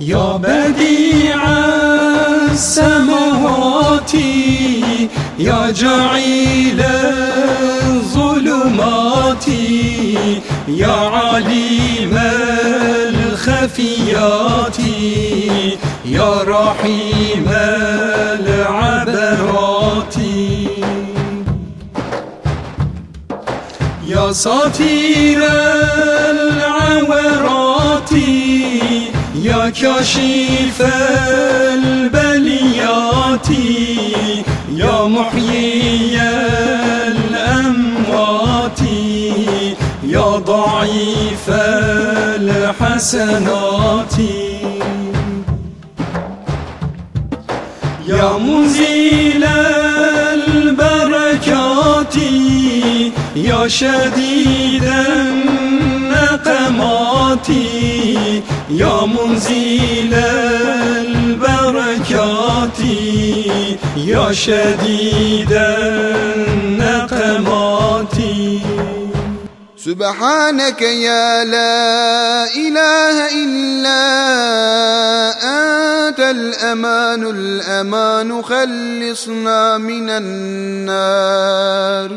يا بديع السماوات يا جعيل الظلمات يا عليم الخفيات يا رحيم العبرات. يا ساتير العورات يا كاشف البليات يا محيي الأموات يا ضعيف الحسنات. يا منزيل البركات يا شديد النقمات. يا منزيل البركات يا شديد النقمات. سبحانك يا لا إله إلا أنت الأمان الأمان خلصنا من النار.